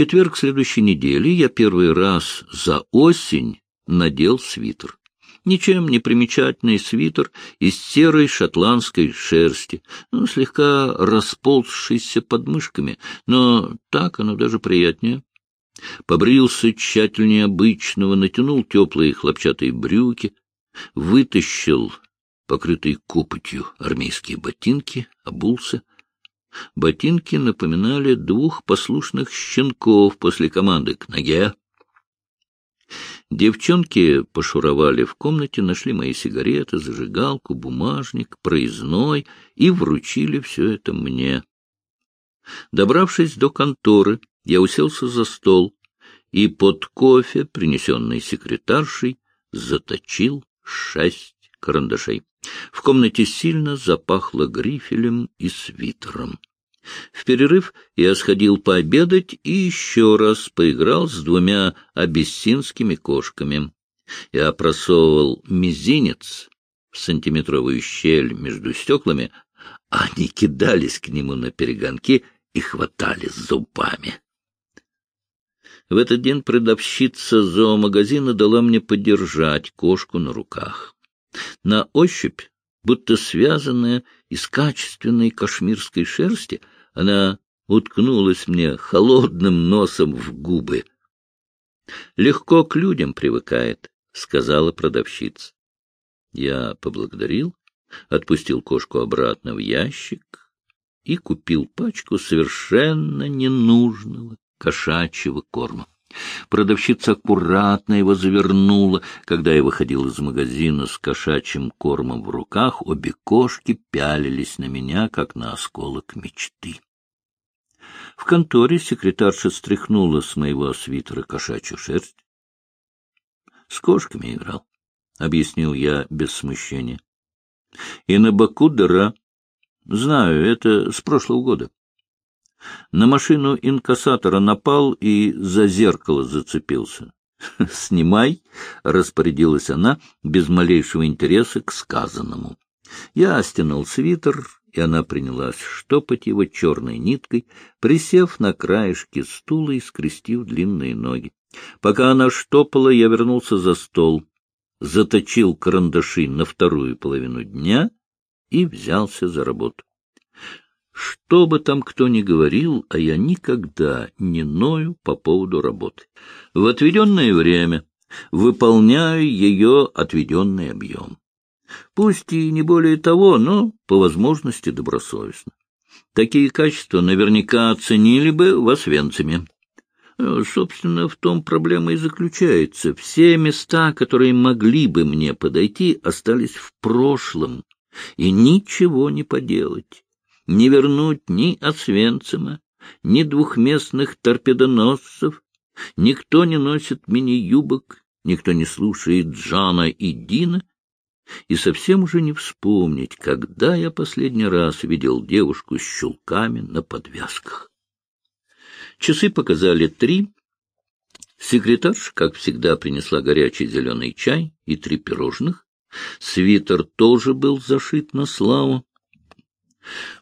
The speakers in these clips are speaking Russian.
четверг следующей недели я первый раз за осень надел свитер. Ничем не примечательный свитер из серой шотландской шерсти, ну, слегка расползшийся под мышками, но так оно даже приятнее. Побрился тщательнее обычного, натянул теплые хлопчатые брюки, вытащил покрытые копотью армейские ботинки, обулся. Ботинки напоминали двух послушных щенков после команды «к ноге». Девчонки пошуровали в комнате, нашли мои сигареты, зажигалку, бумажник, проездной и вручили все это мне. Добравшись до конторы, я уселся за стол и под кофе, принесенный секретаршей, заточил шесть карандашей. В комнате сильно запахло грифелем и свитером. В перерыв я сходил пообедать и еще раз поиграл с двумя абиссинскими кошками. Я просовывал мизинец в сантиметровую щель между стеклами, а они кидались к нему на перегонки и хватали зубами. В этот день продавщица зоомагазина дала мне подержать кошку на руках. На ощупь, будто связанная из качественной кашмирской шерсти, она уткнулась мне холодным носом в губы. — Легко к людям привыкает, — сказала продавщица. Я поблагодарил, отпустил кошку обратно в ящик и купил пачку совершенно ненужного кошачьего корма. Продавщица аккуратно его завернула. Когда я выходил из магазина с кошачьим кормом в руках, обе кошки пялились на меня, как на осколок мечты. В конторе секретарша стряхнула с моего свитера кошачью шерсть. — С кошками играл, — объяснил я без смущения. — И на боку дыра. Знаю, это с прошлого года. На машину инкассатора напал и за зеркало зацепился. — Снимай, — распорядилась она, без малейшего интереса к сказанному. Я стянул свитер, и она принялась штопать его черной ниткой, присев на краешке стула и скрестив длинные ноги. Пока она штопала, я вернулся за стол, заточил карандаши на вторую половину дня и взялся за работу. Что бы там кто ни говорил, а я никогда не ною по поводу работы. В отведенное время выполняю ее отведенный объем. Пусть и не более того, но по возможности добросовестно. Такие качества наверняка оценили бы в Освенциме. Собственно, в том проблема и заключается. Все места, которые могли бы мне подойти, остались в прошлом, и ничего не поделать не вернуть ни Освенцима, ни двухместных торпедоносцев, никто не носит мини-юбок, никто не слушает Джана и Дина, и совсем уже не вспомнить, когда я последний раз видел девушку с щелками на подвязках. Часы показали три. Секретарша, как всегда, принесла горячий зеленый чай и три пирожных. Свитер тоже был зашит на славу.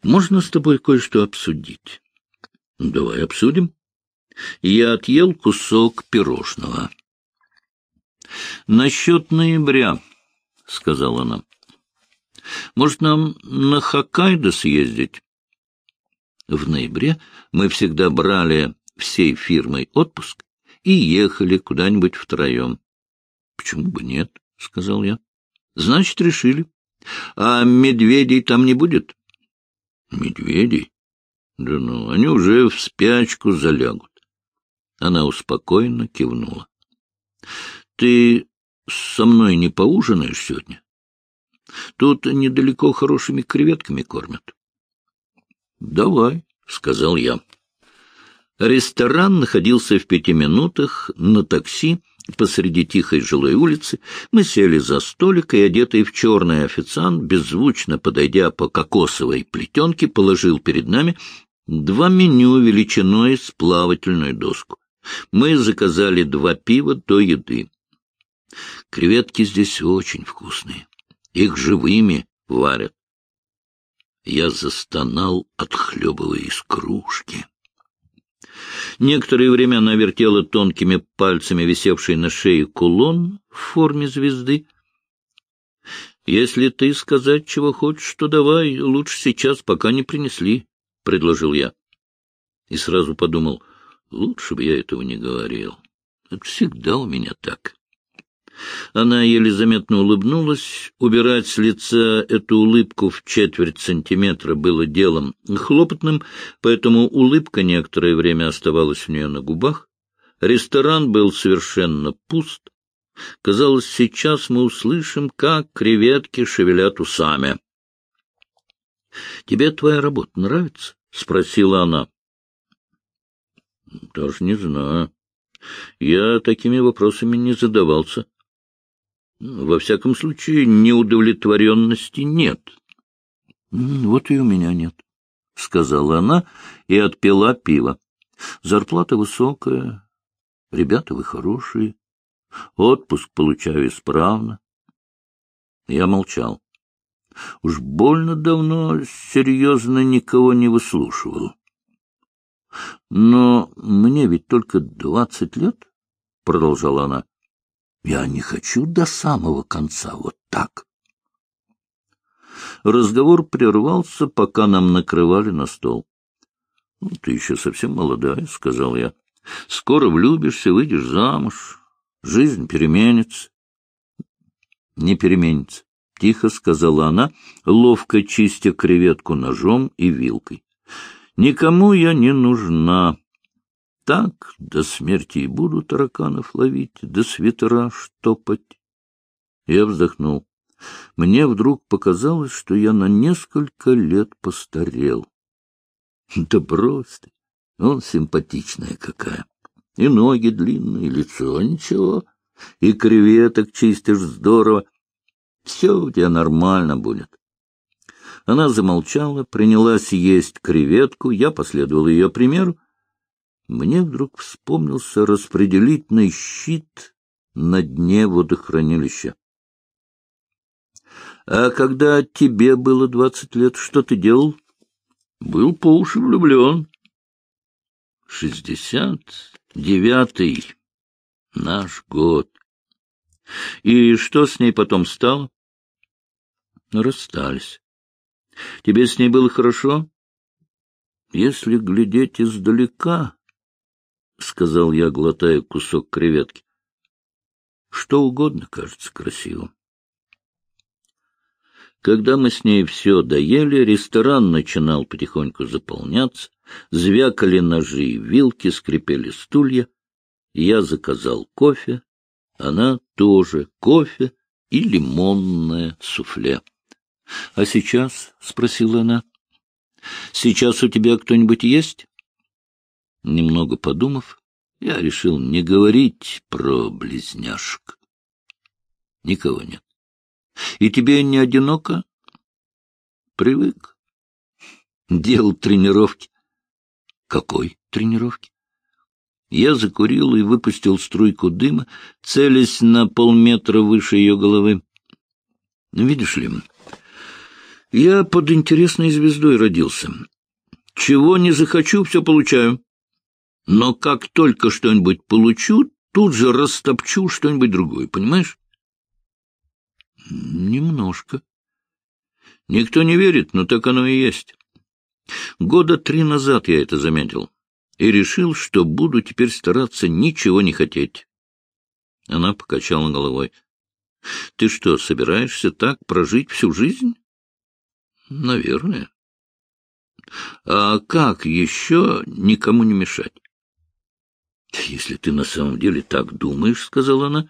Можно с тобой кое-что обсудить? — Давай обсудим. Я отъел кусок пирожного. — Насчет ноября, — сказала она. — Может, нам на Хоккайдо съездить? В ноябре мы всегда брали всей фирмой отпуск и ехали куда-нибудь втроем. — Почему бы нет? — сказал я. — Значит, решили. А медведей там не будет? Медведей? Да ну, они уже в спячку залягут. Она успокоенно кивнула. — Ты со мной не поужинаешь сегодня? Тут недалеко хорошими креветками кормят. — Давай, — сказал я. Ресторан находился в пяти минутах на такси посреди тихой жилой улицы. Мы сели за столик, и одетый в черный официант, беззвучно подойдя по кокосовой плетенке, положил перед нами два меню величиной с плавательную доску. Мы заказали два пива до еды. Креветки здесь очень вкусные. Их живыми варят. Я застонал, отхлебывая из кружки. Некоторое время она вертела тонкими пальцами висевший на шее кулон в форме звезды. «Если ты сказать, чего хочешь, то давай, лучше сейчас, пока не принесли», — предложил я. И сразу подумал, лучше бы я этого не говорил. Это всегда у меня так. Она еле заметно улыбнулась. Убирать с лица эту улыбку в четверть сантиметра было делом хлопотным, поэтому улыбка некоторое время оставалась у нее на губах. Ресторан был совершенно пуст. Казалось, сейчас мы услышим, как креветки шевелят усами. — Тебе твоя работа нравится? — спросила она. — Даже не знаю. Я такими вопросами не задавался. Во всяком случае, неудовлетворенности нет. — Вот и у меня нет, — сказала она и отпила пиво. Зарплата высокая, ребята вы хорошие, отпуск получаю исправно. Я молчал. Уж больно давно серьезно никого не выслушивал. Но мне ведь только двадцать лет, — продолжала она. Я не хочу до самого конца вот так. Разговор прервался, пока нам накрывали на стол. «Ну, — Ты еще совсем молодая, — сказал я. — Скоро влюбишься, выйдешь замуж, жизнь переменится. — Не переменится, — тихо сказала она, ловко чистя креветку ножом и вилкой. — Никому я не нужна. Так до смерти и буду тараканов ловить, до свитера штопать. Я вздохнул. Мне вдруг показалось, что я на несколько лет постарел. Да брось ты, он симпатичная какая. И ноги длинные, и лицо ничего, и креветок чистишь здорово. Все у тебя нормально будет. Она замолчала, принялась есть креветку, я последовал ее примеру, мне вдруг вспомнился распределительный щит на дне водохранилища. — А когда тебе было двадцать лет, что ты делал? — Был по уши влюблен. — Шестьдесят девятый наш год. И что с ней потом стало? Расстались. Тебе с ней было хорошо? Если глядеть издалека, — сказал я, глотая кусок креветки. — Что угодно кажется красивым. Когда мы с ней все доели, ресторан начинал потихоньку заполняться, звякали ножи и вилки, скрипели стулья. Я заказал кофе, она тоже кофе и лимонное суфле. — А сейчас? — спросила она. — Сейчас у тебя кто-нибудь есть? Немного подумав, я решил не говорить про близняшек. Никого нет. И тебе не одиноко? Привык. Делал тренировки. Какой тренировки? Я закурил и выпустил струйку дыма, целясь на полметра выше ее головы. Видишь ли, я под интересной звездой родился. Чего не захочу, все получаю. Но как только что-нибудь получу, тут же растопчу что-нибудь другое, понимаешь? Немножко. Никто не верит, но так оно и есть. Года три назад я это заметил и решил, что буду теперь стараться ничего не хотеть. Она покачала головой. — Ты что, собираешься так прожить всю жизнь? — Наверное. — А как еще никому не мешать? — Если ты на самом деле так думаешь, — сказала она,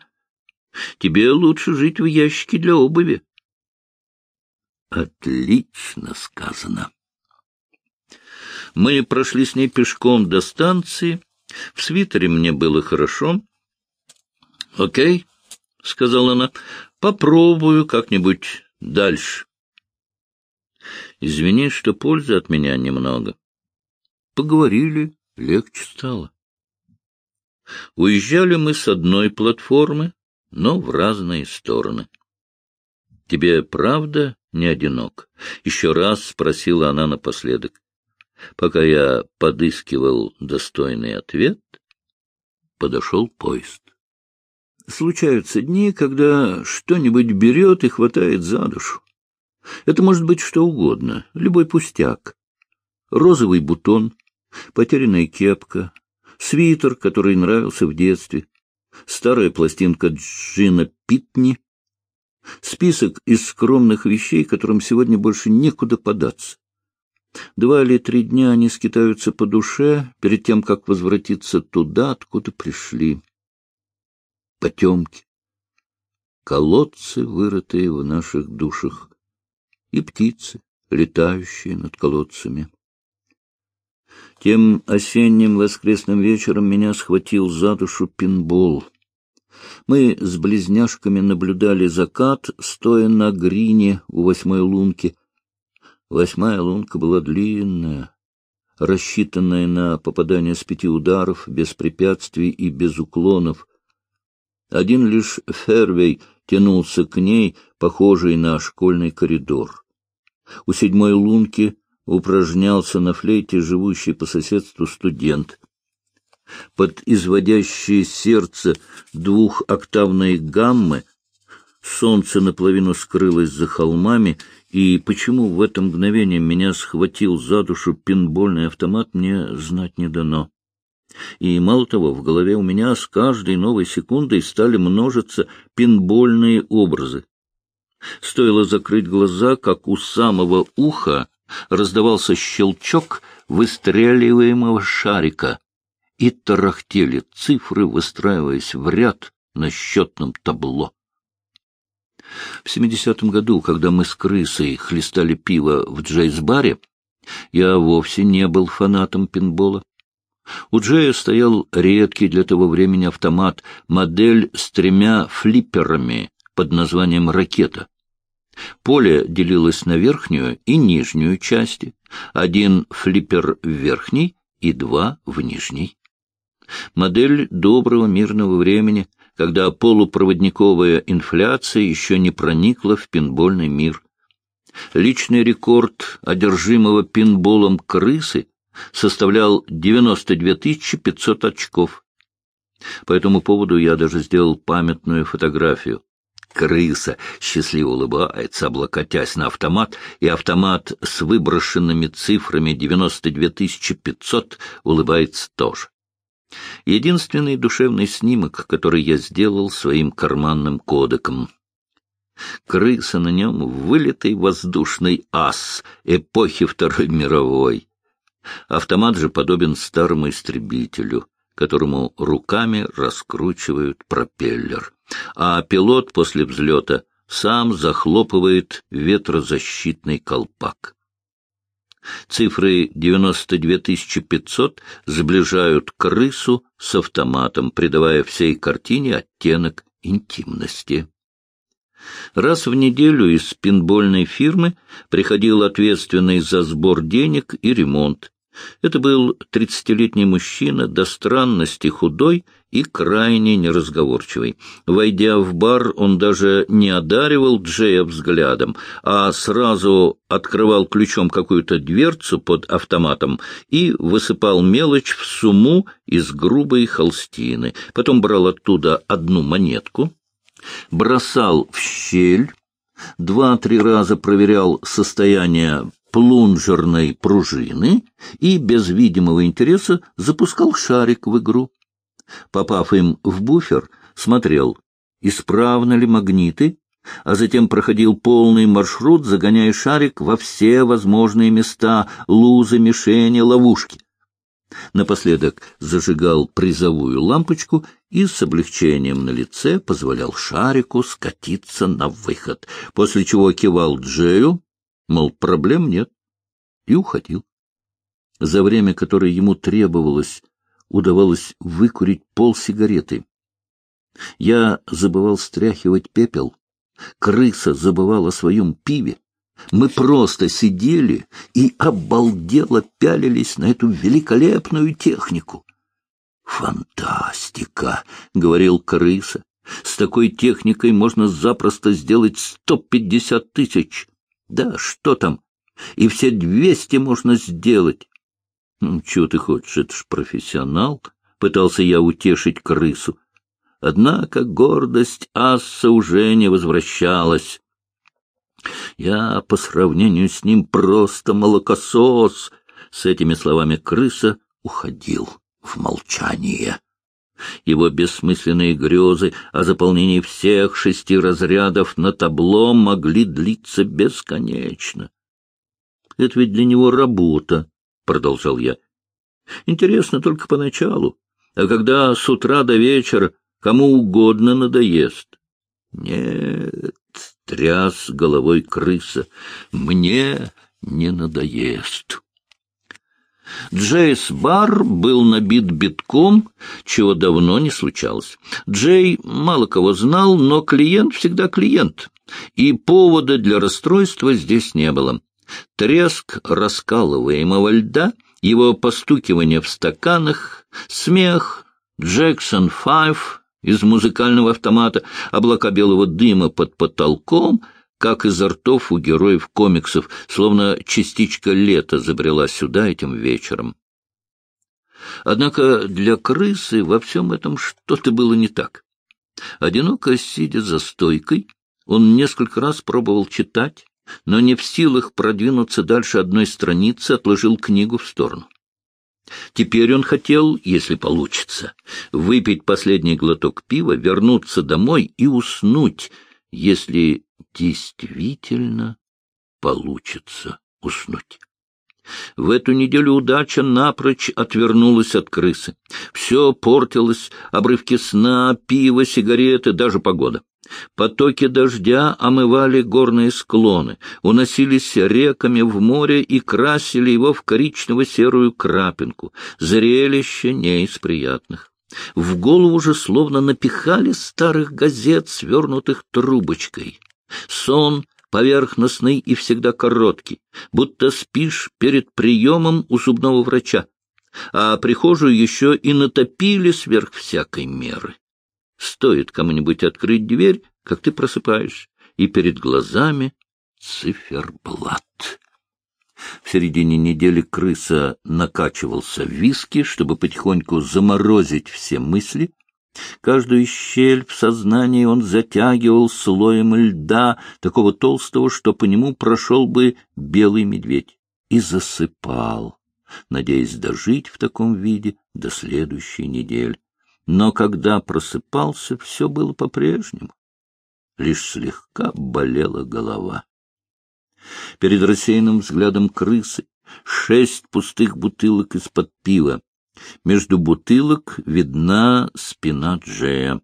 — тебе лучше жить в ящике для обуви. — Отлично сказано. Мы прошли с ней пешком до станции. В свитере мне было хорошо. — Окей, — сказала она, — попробую как-нибудь дальше. Извини, что пользы от меня немного. Поговорили, легче стало. Уезжали мы с одной платформы, но в разные стороны. — Тебе правда не одинок? — еще раз спросила она напоследок. Пока я подыскивал достойный ответ, подошел поезд. Случаются дни, когда что-нибудь берет и хватает за душу. Это может быть что угодно, любой пустяк. Розовый бутон, потерянная кепка, свитер, который нравился в детстве, старая пластинка Джина Питни, список из скромных вещей, которым сегодня больше некуда податься. Два или три дня они скитаются по душе перед тем, как возвратиться туда, откуда пришли. Потемки, колодцы, вырытые в наших душах, и птицы, летающие над колодцами. Тем осенним воскресным вечером меня схватил за душу пинбол. Мы с близняшками наблюдали закат, стоя на грине у восьмой лунки. Восьмая лунка была длинная, рассчитанная на попадание с пяти ударов, без препятствий и без уклонов. Один лишь фервей тянулся к ней, похожий на школьный коридор. У седьмой лунки упражнялся на флейте живущий по соседству студент. Под изводящее сердце двухоктавной гаммы солнце наполовину скрылось за холмами, и почему в это мгновение меня схватил за душу пинбольный автомат, мне знать не дано. И мало того, в голове у меня с каждой новой секундой стали множиться пинбольные образы. Стоило закрыть глаза, как у самого уха раздавался щелчок выстреливаемого шарика, и тарахтели цифры, выстраиваясь в ряд на счетном табло. В 70-м году, когда мы с крысой хлестали пиво в Джейсбаре, я вовсе не был фанатом пинбола. У Джея стоял редкий для того времени автомат, модель с тремя флипперами под названием «Ракета». Поле делилось на верхнюю и нижнюю части, один флиппер в верхней и два в нижней. Модель доброго мирного времени, когда полупроводниковая инфляция еще не проникла в пинбольный мир. Личный рекорд одержимого пинболом крысы составлял 92 500 очков. По этому поводу я даже сделал памятную фотографию. Крыса счастливо улыбается, облокотясь на автомат, и автомат с выброшенными цифрами 92 500 улыбается тоже. Единственный душевный снимок, который я сделал своим карманным кодеком. Крыса на нем — вылитый воздушный ас эпохи Второй мировой. Автомат же подобен старому истребителю, которому руками раскручивают пропеллер. А пилот после взлета сам захлопывает ветрозащитный колпак. Цифры 92 500 сближают крысу с автоматом, придавая всей картине оттенок интимности. Раз в неделю из пинбольной фирмы приходил ответственный за сбор денег и ремонт. Это был тридцатилетний мужчина, до странности худой и крайне неразговорчивый. Войдя в бар, он даже не одаривал Джея взглядом, а сразу открывал ключом какую-то дверцу под автоматом и высыпал мелочь в сумму из грубой холстины. Потом брал оттуда одну монетку, бросал в щель, два-три раза проверял состояние плунжерной пружины и без видимого интереса запускал шарик в игру. Попав им в буфер, смотрел, исправны ли магниты, а затем проходил полный маршрут, загоняя шарик во все возможные места, лузы, мишени, ловушки. Напоследок зажигал призовую лампочку и с облегчением на лице позволял шарику скатиться на выход, после чего кивал Джею, мол, проблем нет, и уходил. За время, которое ему требовалось, удавалось выкурить пол сигареты. Я забывал стряхивать пепел, крыса забывала о своем пиве. Мы просто сидели и обалдело пялились на эту великолепную технику. «Фантастика!» — говорил крыса. «С такой техникой можно запросто сделать сто пятьдесят тысяч. Да что там, и все двести можно сделать. Ну, чего ты хочешь, это ж профессионал. Пытался я утешить крысу. Однако гордость аса уже не возвращалась. Я по сравнению с ним просто молокосос. С этими словами крыса уходил в молчание. Его бессмысленные грезы о заполнении всех шести разрядов на табло могли длиться бесконечно. — Это ведь для него работа, — продолжал я. — Интересно только поначалу, а когда с утра до вечера кому угодно надоест. — Нет, — тряс головой крыса, — мне не надоест. Джейс бар был набит битком, чего давно не случалось. Джей мало кого знал, но клиент всегда клиент, и повода для расстройства здесь не было. Треск раскалываемого льда, его постукивание в стаканах, смех, Джексон Файв из музыкального автомата, облака белого дыма под потолком — как изо ртов у героев комиксов, словно частичка лета забрела сюда этим вечером. Однако для крысы во всем этом что-то было не так. Одиноко сидя за стойкой, он несколько раз пробовал читать, но не в силах продвинуться дальше одной страницы, отложил книгу в сторону. Теперь он хотел, если получится, выпить последний глоток пива, вернуться домой и уснуть, если действительно получится уснуть. В эту неделю удача напрочь отвернулась от крысы. Все портилось, обрывки сна, пиво, сигареты, даже погода. Потоки дождя омывали горные склоны, уносились реками в море и красили его в коричнево-серую крапинку. Зрелище не из приятных. В голову же словно напихали старых газет, свернутых трубочкой. Сон поверхностный и всегда короткий, будто спишь перед приемом у зубного врача, а прихожую еще и натопили сверх всякой меры. Стоит кому-нибудь открыть дверь, как ты просыпаешь, и перед глазами циферблат. В середине недели крыса накачивался в виски, чтобы потихоньку заморозить все мысли, Каждую щель в сознании он затягивал слоем льда, такого толстого, что по нему прошел бы белый медведь, и засыпал, надеясь дожить в таком виде до следующей недели. Но когда просыпался, все было по-прежнему. Лишь слегка болела голова. Перед рассеянным взглядом крысы шесть пустых бутылок из-под пива, между бутылок видна спина Джея.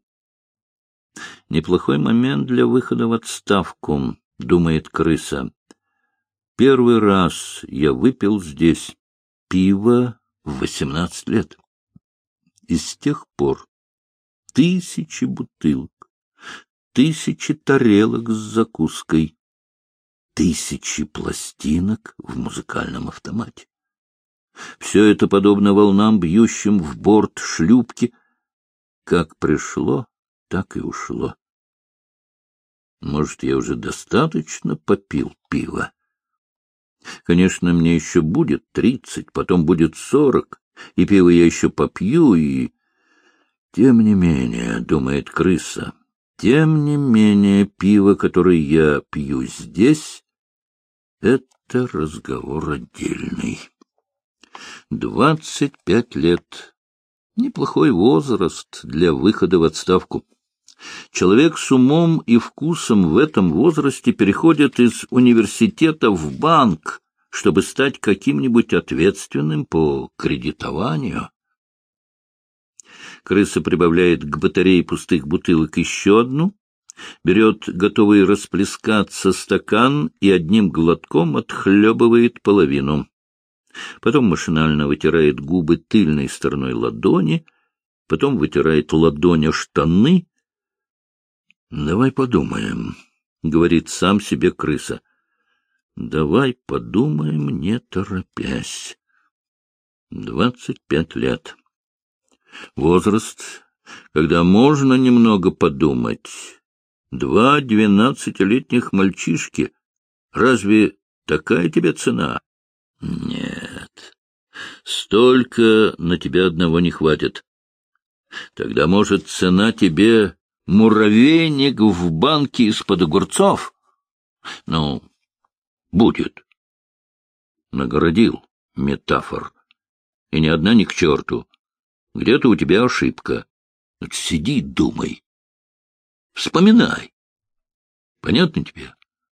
Неплохой момент для выхода в отставку, думает крыса. Первый раз я выпил здесь пиво в восемнадцать лет. И с тех пор тысячи бутылок, тысячи тарелок с закуской, тысячи пластинок в музыкальном автомате. Все это подобно волнам, бьющим в борт шлюпки. Как пришло, так и ушло. Может, я уже достаточно попил пива? Конечно, мне еще будет тридцать, потом будет сорок, и пиво я еще попью, и... Тем не менее, — думает крыса, — тем не менее пиво, которое я пью здесь, — это разговор отдельный. Двадцать пять лет. Неплохой возраст для выхода в отставку. Человек с умом и вкусом в этом возрасте переходит из университета в банк, чтобы стать каким-нибудь ответственным по кредитованию. Крыса прибавляет к батарее пустых бутылок еще одну, берет готовый расплескаться стакан и одним глотком отхлебывает половину. Потом машинально вытирает губы тыльной стороной ладони, потом вытирает ладонь о штаны. — Давай подумаем, — говорит сам себе крыса. — Давай подумаем, не торопясь. Двадцать пять лет. Возраст, когда можно немного подумать. Два двенадцатилетних мальчишки. Разве такая тебе цена? Нет. Столько на тебя одного не хватит. Тогда, может, цена тебе муравейник в банке из-под огурцов? Ну, будет. Нагородил метафор. И ни одна ни к черту. Где-то у тебя ошибка. Сиди, думай. Вспоминай. Понятно тебе?